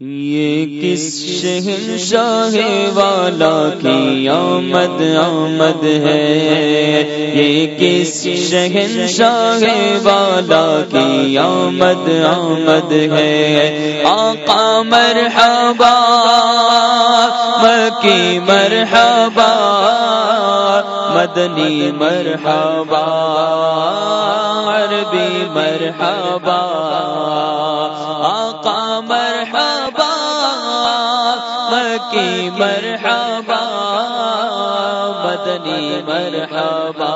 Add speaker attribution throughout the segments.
Speaker 1: یہ کس شہن شاہ والا کی آمد آمد ہے؟ یہ کس شہن شاہ والا کی آمد آمد ہے؟ آقا مرحبا، مکی مرحبا، مدنی مرحبا، عربی مرحبا، آقا مرحبا مکی مرحبا، مدنی مرحبا،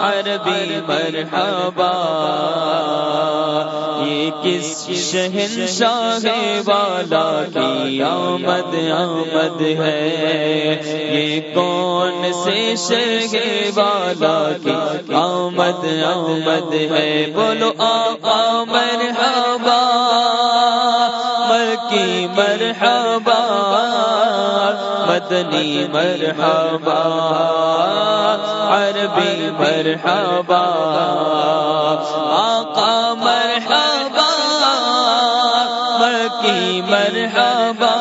Speaker 1: عربی مرحبا، یہ کس شہن شاہ والا کی آمد آمد ہے؟ یہ کون سے شہ والا کی آمد آمد ہے؟ بولو آقا مرحبا مکی مرحبا مدنی مرحبا عربی مرحبا آقا مرحبا مکی مرحبا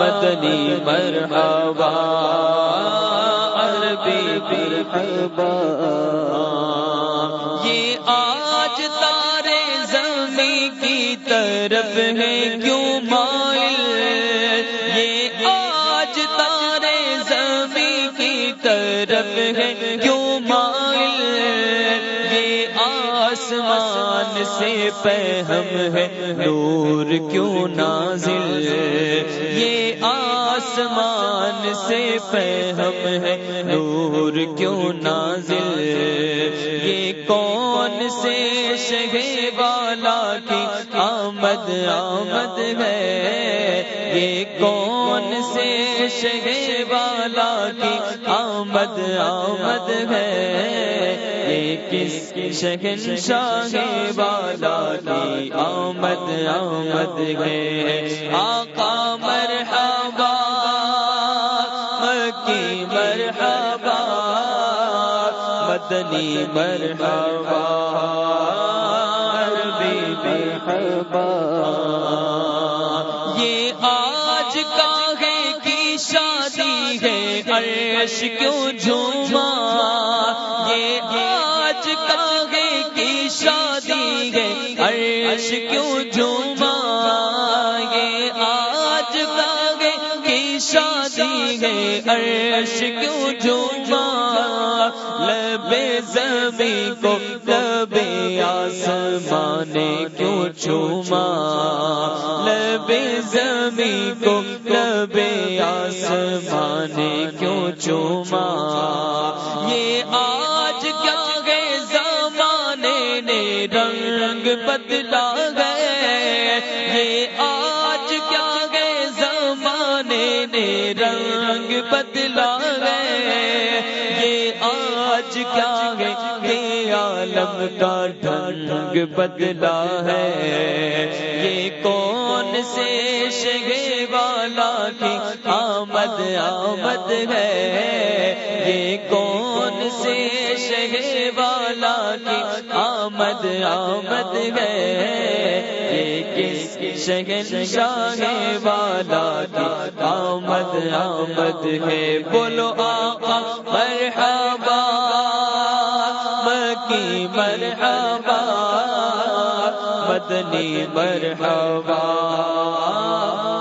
Speaker 1: مدنی مرحبا عربی مرحبا۔ طرف ہے کیوں مائل یہ آج تارے زمین کی طرف ہے، کیوں مائل یہ آسمان سے پہم ہے، نور کیوں نازل یہ آسمان سے پہم ہے، نور کیوں نازل سے شہ والا کی آمد آمد ہے۔ یہ کون سے شہ والا کی آمد آمد ہے؟ یہ کس شہن شاہ والا کی آمد آمد ہے؟ آقا مرحبا علی مرحبا عربی مرحبا یہ آج کا ہے کی شادی ہے عرش کیوں جھوم آسمان کیوں چوما؟ لب زمین کو لب آسمان کیوں چوما؟ یہ آج کیا گئے زمانے نے رنگ بدلا عالم کا ڈھنگ بدلا ہے۔ یہ کون سے شگے والا کی آمد آمد ہے؟ یہ کون سے شگے والا کی آمد آمد ہے؟ یہ کس شگن شاہ والا کی آمد آمد ہے؟ بولو آقا مرحبا۔ مکی مرحبا، مدنی مرحبا،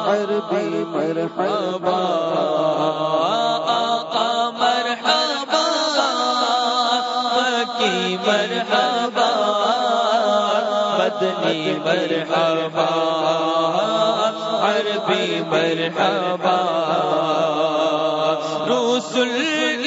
Speaker 1: عربی مرحبا، آقا مرحبا مکی مرحبا، مدنی مرحبا، عربی مرحبا رسول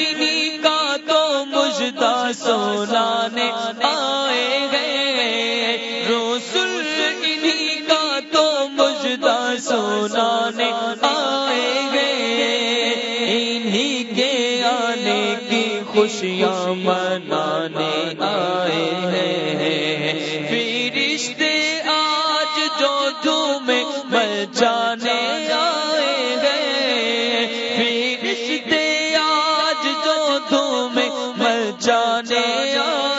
Speaker 1: سونانے آئے گئے۔ رسول انہی کا تو مجدہ سونانے آئے گئے۔ انہی کے آنے کی خوشیاں منانے آئے ہیں فرشتے آج جو دھومے مچانے آئے گئے۔ فرشتے آج جو دھومے مچانے آئے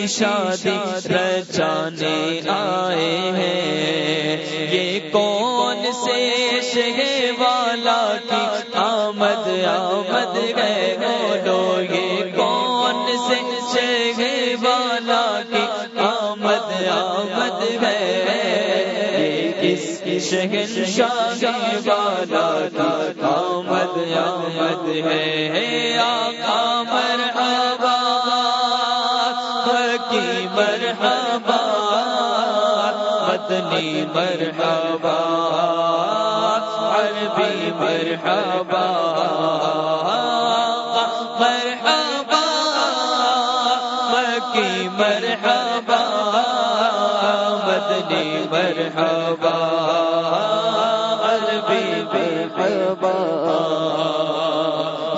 Speaker 1: کی شادی رچانے آئے ہیں۔ یہ کون سے شہ والا کی آمد آمد گئے بولو، یہ کون سے شہ والا کی آمد آمد گئے کس شہن شاہی والا کی آمد آمد ہے؟ آقا مدنی مرحبا، عربی مرحبا مرحبا، مکی مرحبا، مدنی مرحبا، عربی مرحبا۔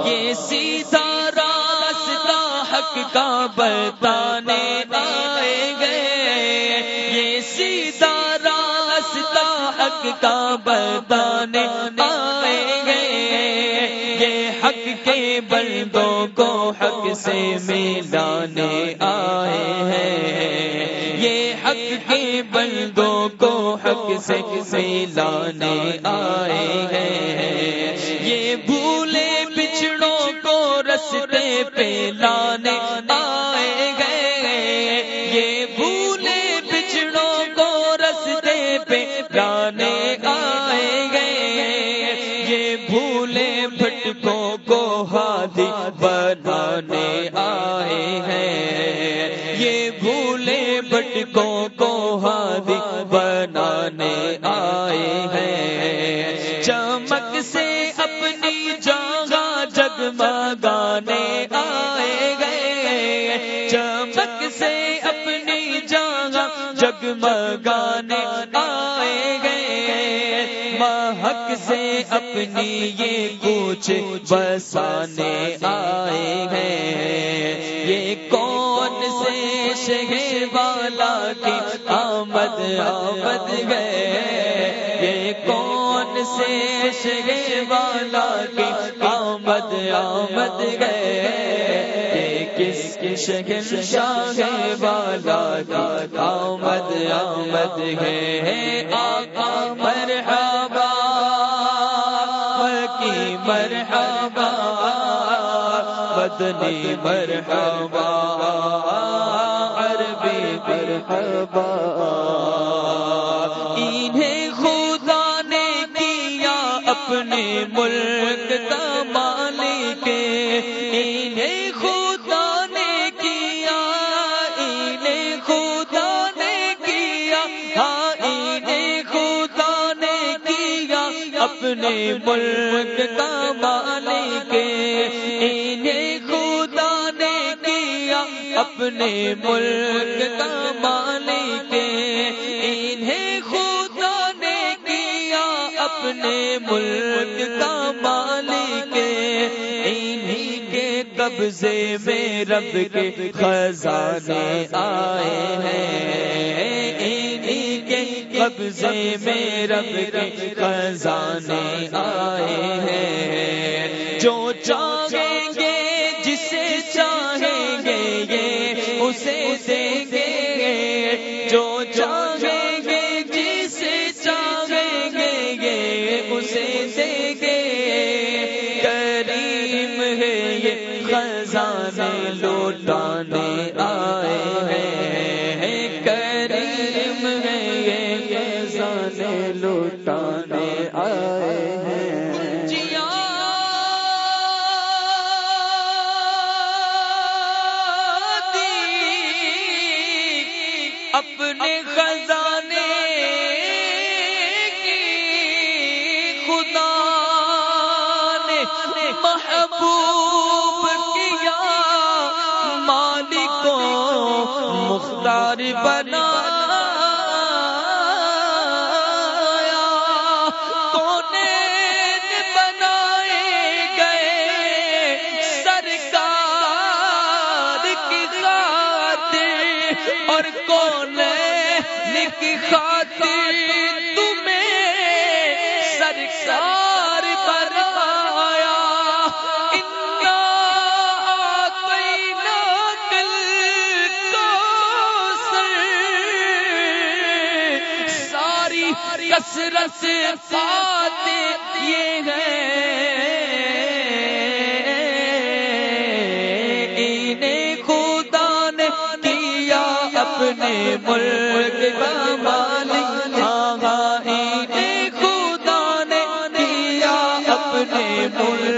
Speaker 1: یہ سیدھا راستہ حق کا بتانے آئے حق کا بتانے آئے گئے یہ حق کے بندوں کو حق سے ملانے آئے ہیں۔ یہ حق کے بندوں کو حق سے ملانے آئے ہیں۔ یہ بھولے بچڑوں کو رستے پہ لانے اپنی جگہ جگمگانے آئے گئے۔ چمک سے اپنی جگہ جگمگانے آئے گئے۔ مہک سے اپنی یہ کچھ بسانے آئے ہیں یہ کون سے شہر والا کی آمد آمد گئے۔ سے والا کی آمد آمد گئے۔ کس کی شہر شاہ والا کی آمد آمد ہے آقا مرحبا کی مرحبا بدنی مرحبا، عربی مرحبا۔ اپنے ملک کا مالک انہیں خدا نے کیا، انہیں خدا نے کیا۔ ہاں انہیں خدا نے کیا۔ اپنے ملک کا مالک انہیں خدا نے کیا۔ اپنے ملک کا مالک اپنے ملک کا مالک انہی کے قبضے میں رب کے خزانے آئے ہیں۔ انہی کے قبضے میں رب کے خزانے آئے ہیں۔ جو چاہیں اسے دے گے کریم ہے یہ خزانے لوٹانے نے محبوب کیا مالک مختار بنا کسرت پاتے یہ انہیں خدا نے کیا اپنے ملک کا مالک ہاں انہیں خدا نے کیا اپنے ملک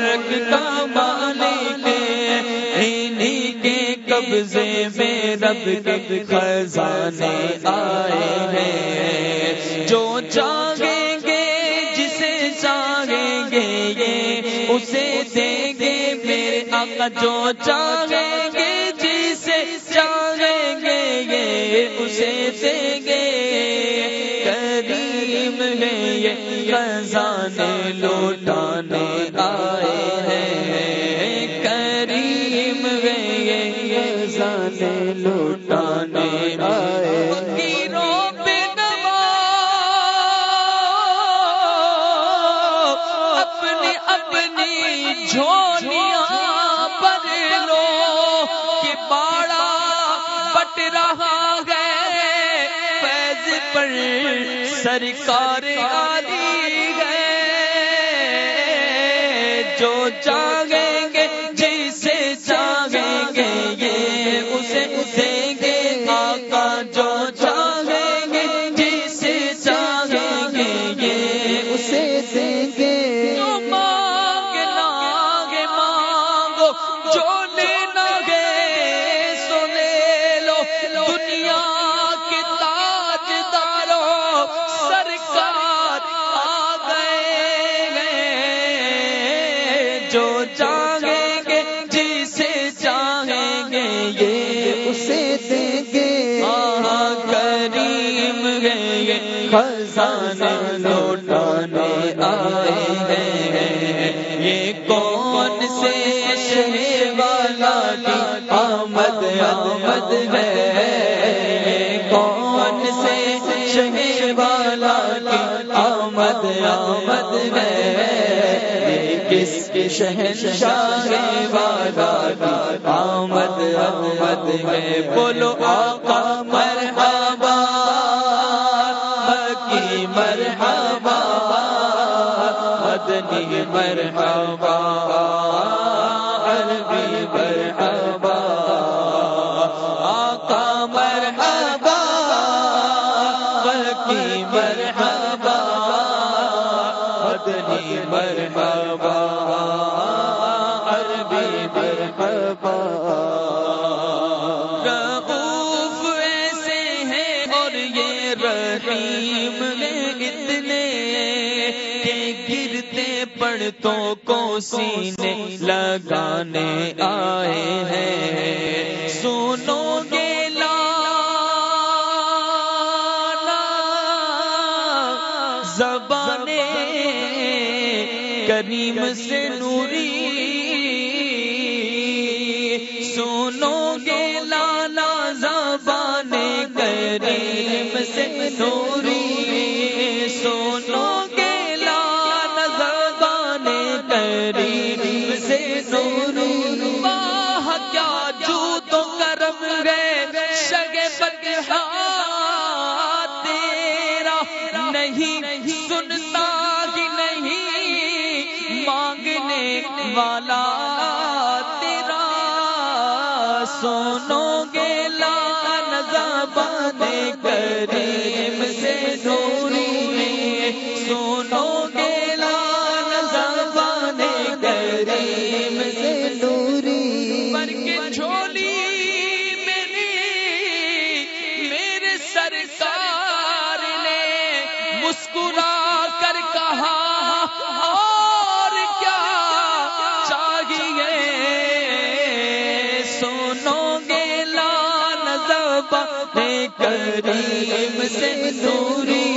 Speaker 1: قبضے میں رب کے خزانے آئے ہیں۔ جو چاہیں گے جسے چاہیں گے یہ اسے دیں گے میرے آقا۔ جو چاہیں گے جسے چاہیں گے یہ اسے دیں گے۔ کریم ہے یہ خزانے لوٹانے آئے ہیں۔ جھولیاں پر لو کہ باڑا بٹ رہا ہے۔ پیز پر سرکار آلی گئے جو جاگ یہ لوٹانے آئے ہیں۔ یہ کون سے شہر والا آمد آمد ہے؟ یہ کون سے شہر والا آمد آمد ہے؟ یہ کس کے شہر والا آمد آمد ہے؟ بولو آقا مرحبا عربی مرحبا عربی مرحبا آقا مرحبا حقی مرحبا مدنی مرحبا سینے لگانے آئے ہیں۔ سنو گے لانا زبانے کریم سے نوری۔ سنو گے لالا زبان کریم سے نوری۔ نہیں، سنتا ہی نہیں، مانگنے والا تیرا۔ سونو گے لان زبان کریم سے نوری سونو گے لان زبان کریم سے نوری پر کے جھولی میری، میرے سرکار مسکرا کر کہا، اور کیا چاہیے؟ سنو گے لال زبان کریم سے نوری،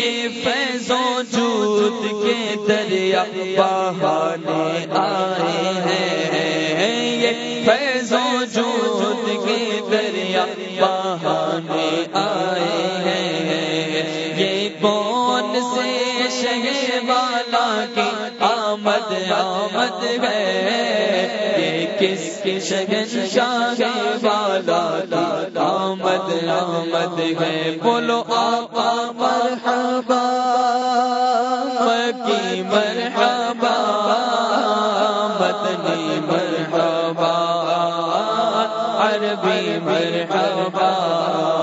Speaker 1: یہ فیضوں جود کے دریا بہانے آئے ہیں۔ یہ فیضوں جود کے دریا بہانے آئے آمد آمد ہے۔ یہ کس کس شاہ والا آمد آمد ہے۔ بولو آقا، مرحبا۔ مکی مرحبا۔ مدنی مرحبا۔ عربی مرحبا۔